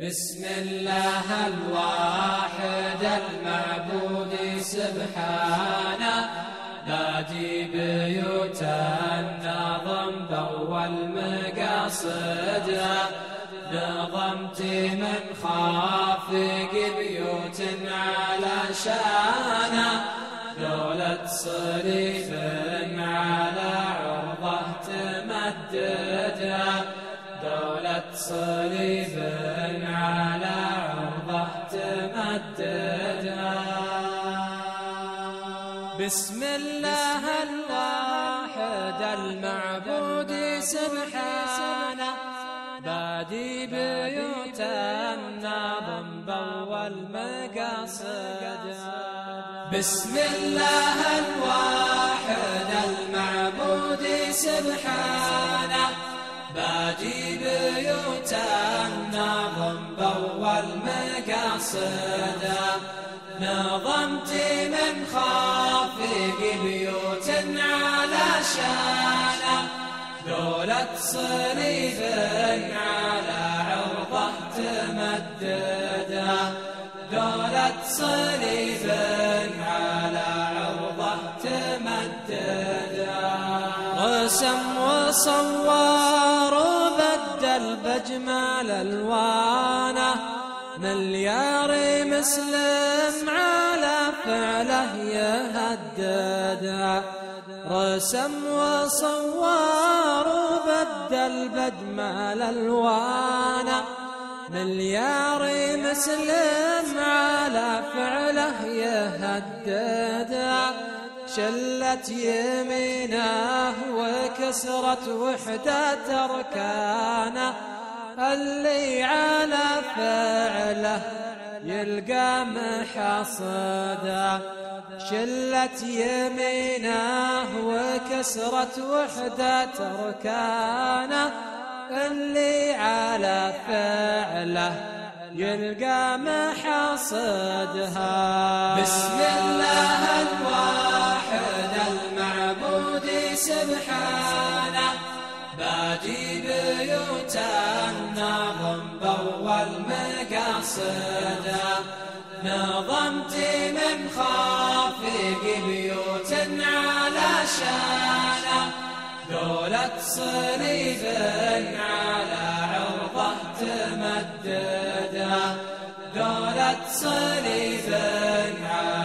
بسم الله الواحد المعبود سبحانه نادي بيوت النظم بأول مقاصد. نظمت من خافق بيوت على شانه دولة صليب على عرضة تمدد دولة صليب على عرضه تمدد بسم الله الواحد المعبود سبحانه. بادي بيوت النظم بأول مقاصد بسم الله الواحد المعبود سبحانه. بادي بيوت النظم بأول مقاصد. نظمت من خافق بيوت على شانه دولة صليب على عرضه تمدد دولة صليب رسم وصور وبدل بجمال ألوانه. مليار مسلم على فعله يهدد. رسم وصور وبدل بجمال ألوانه. مليار مسلم على فعله يهدد. شلت يمينه وكسرت وحدة أركانه. اللي على فعله يلقى محصدا شلت يمينه وكسرت وحدة أركانه. اللي على فعله يلقى محصدها بسم الله بادي بيوت النظم بأول مقاصد نظمت من خافق بيوت على شانه دولة صليب على عرضه تمدد دولة صليب على